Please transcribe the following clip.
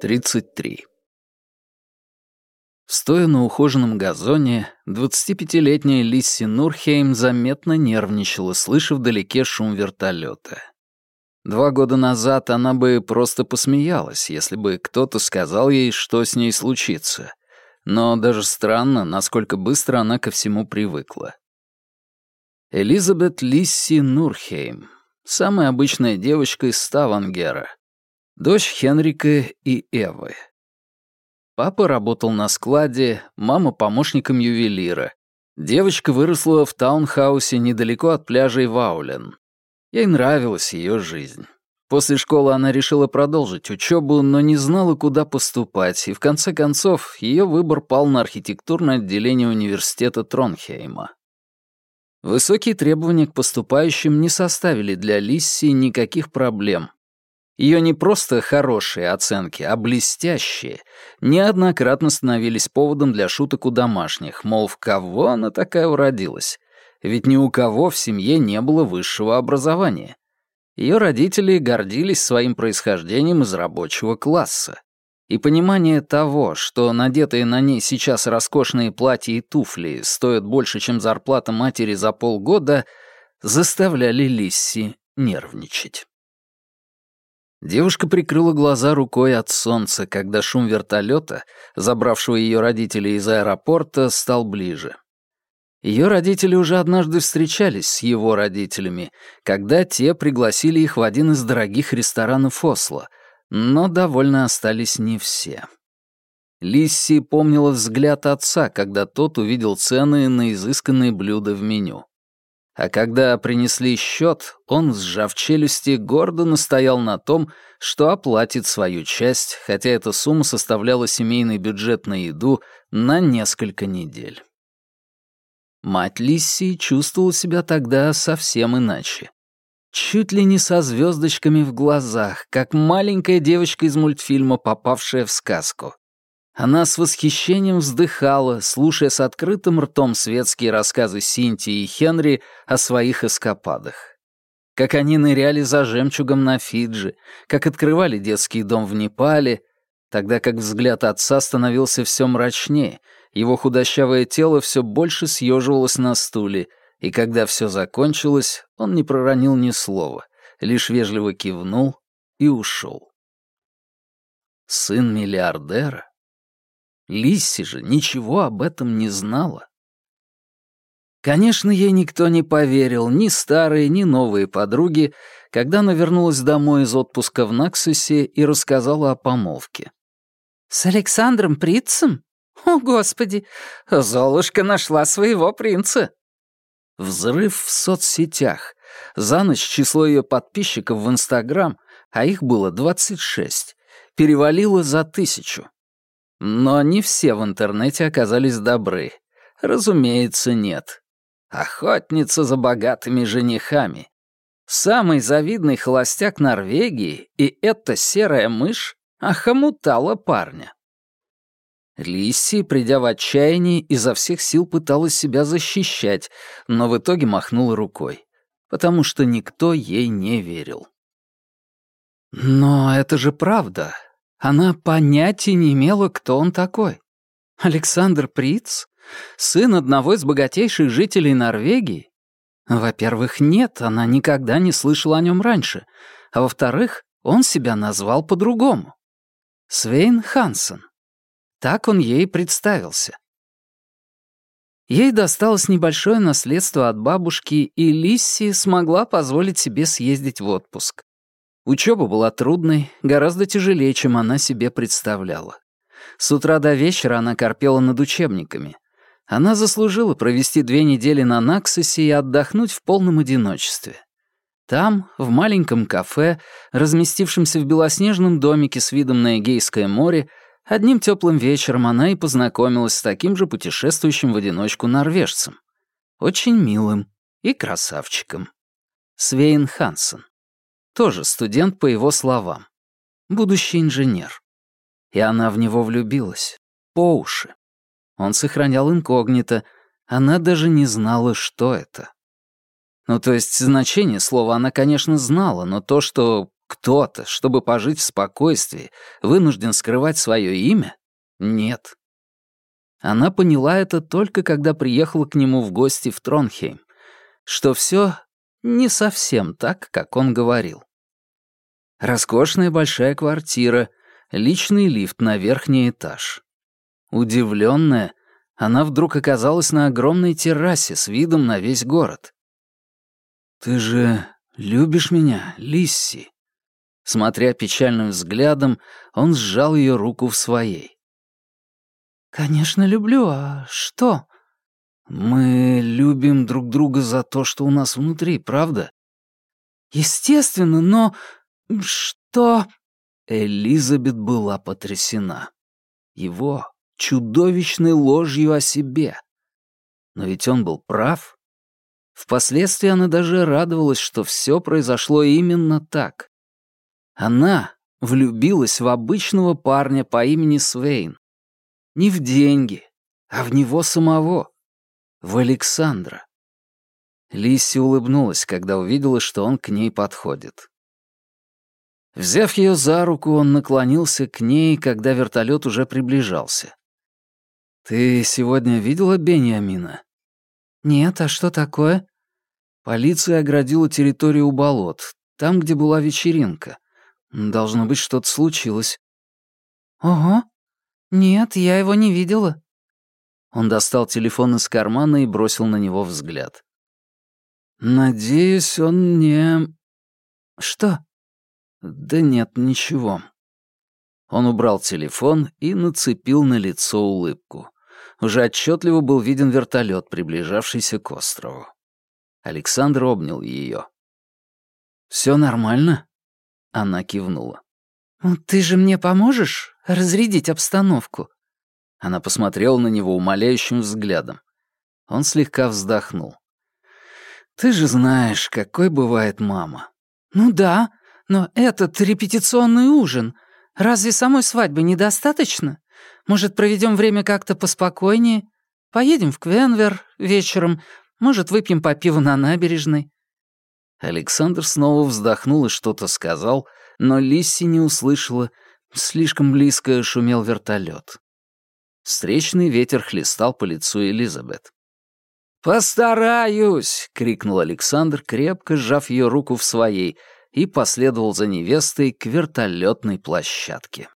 33. Стоя на ухоженном газоне, 25-летняя Лисси Нурхейм заметно нервничала, слыша вдалеке шум вертолета. Два года назад она бы просто посмеялась, если бы кто-то сказал ей, что с ней случится. Но даже странно, насколько быстро она ко всему привыкла. Элизабет Лисси Нурхейм, самая обычная девочка из Ставангера, дочь Хенрика и Эвы. Папа работал на складе, мама помощником ювелира. Девочка выросла в таунхаусе недалеко от пляжей Ваулен. Ей нравилась ее жизнь. После школы она решила продолжить учебу, но не знала, куда поступать, и в конце концов ее выбор пал на архитектурное отделение университета Тронхейма. Высокие требования к поступающим не составили для Лисси никаких проблем. Ее не просто хорошие оценки, а блестящие, неоднократно становились поводом для шуток у домашних, мол, в кого она такая уродилась. Ведь ни у кого в семье не было высшего образования. Ее родители гордились своим происхождением из рабочего класса. И понимание того, что надетые на ней сейчас роскошные платья и туфли стоят больше, чем зарплата матери за полгода, заставляли Лисси нервничать. Девушка прикрыла глаза рукой от солнца, когда шум вертолета, забравшего ее родителей из аэропорта, стал ближе. Ее родители уже однажды встречались с его родителями, когда те пригласили их в один из дорогих ресторанов Осло, но довольно остались не все. Лисси помнила взгляд отца, когда тот увидел цены на изысканные блюда в меню. А когда принесли счет, он, сжав челюсти, гордо настоял на том, что оплатит свою часть, хотя эта сумма составляла семейный бюджет на еду на несколько недель. Мать Лисси чувствовала себя тогда совсем иначе. Чуть ли не со звездочками в глазах, как маленькая девочка из мультфильма, попавшая в сказку. Она с восхищением вздыхала, слушая с открытым ртом светские рассказы Синтии и Хенри о своих эскападах. Как они ныряли за жемчугом на Фиджи, как открывали детский дом в Непале, тогда как взгляд отца становился все мрачнее, его худощавое тело все больше съеживалось на стуле, и когда все закончилось, он не проронил ни слова, лишь вежливо кивнул и ушел. Сын миллиардера Лисси же ничего об этом не знала. Конечно, ей никто не поверил, ни старые, ни новые подруги, когда она вернулась домой из отпуска в Наксусе и рассказала о помолвке. «С Александром Притцем? О, Господи! Золушка нашла своего принца!» Взрыв в соцсетях. За ночь число ее подписчиков в Инстаграм, а их было 26, перевалило за тысячу. Но не все в интернете оказались добры. Разумеется, нет. Охотница за богатыми женихами. Самый завидный холостяк Норвегии, и эта серая мышь охомутала парня. Лисси, придя в отчаяние, изо всех сил пыталась себя защищать, но в итоге махнула рукой, потому что никто ей не верил. «Но это же правда. Она понятия не имела, кто он такой. Александр Приц? Сын одного из богатейших жителей Норвегии? Во-первых, нет, она никогда не слышала о нем раньше. А во-вторых, он себя назвал по-другому. Свейн Хансен. Так он ей представился. Ей досталось небольшое наследство от бабушки, и Лисси смогла позволить себе съездить в отпуск. Учеба была трудной, гораздо тяжелее, чем она себе представляла. С утра до вечера она корпела над учебниками. Она заслужила провести две недели на Наксосе и отдохнуть в полном одиночестве. Там, в маленьком кафе, разместившемся в белоснежном домике с видом на Эгейское море, одним теплым вечером она и познакомилась с таким же путешествующим в одиночку норвежцем. Очень милым и красавчиком. Свейн Хансен. Тоже студент, по его словам. Будущий инженер. И она в него влюбилась. По уши. Он сохранял инкогнито. Она даже не знала, что это. Ну, то есть значение слова она, конечно, знала, но то, что Кто-то, чтобы пожить в спокойствии, вынужден скрывать свое имя? Нет. Она поняла это только когда приехала к нему в гости в Тронхейм, что все не совсем так, как он говорил. Роскошная большая квартира, личный лифт на верхний этаж. Удивленная, она вдруг оказалась на огромной террасе с видом на весь город. «Ты же любишь меня, Лисси?» Смотря печальным взглядом, он сжал ее руку в своей. «Конечно, люблю. А что?» «Мы любим друг друга за то, что у нас внутри, правда?» «Естественно, но... что...» Элизабет была потрясена. Его чудовищной ложью о себе. Но ведь он был прав. Впоследствии она даже радовалась, что все произошло именно так. Она влюбилась в обычного парня по имени Свейн. Не в деньги, а в него самого. В Александра. Лисси улыбнулась, когда увидела, что он к ней подходит. Взяв ее за руку, он наклонился к ней, когда вертолет уже приближался. «Ты сегодня видела Бениамина?» «Нет, а что такое?» Полиция оградила территорию у болот, там, где была вечеринка. Должно быть, что-то случилось. Ого. Нет, я его не видела. Он достал телефон из кармана и бросил на него взгляд. Надеюсь, он не... Что? Да нет, ничего. Он убрал телефон и нацепил на лицо улыбку. Уже отчетливо был виден вертолет, приближавшийся к острову. Александр обнял ее. Все нормально? Она кивнула. «Ты же мне поможешь разрядить обстановку?» Она посмотрела на него умоляющим взглядом. Он слегка вздохнул. «Ты же знаешь, какой бывает мама». «Ну да, но этот репетиционный ужин. Разве самой свадьбы недостаточно? Может, проведем время как-то поспокойнее? Поедем в Квенвер вечером, может, выпьем по пиву на набережной. Александр снова вздохнул и что-то сказал, но Лисси не услышала, слишком близко шумел вертолет. Встречный ветер хлестал по лицу Элизабет. «Постараюсь!» — крикнул Александр, крепко сжав ее руку в своей, и последовал за невестой к вертолетной площадке.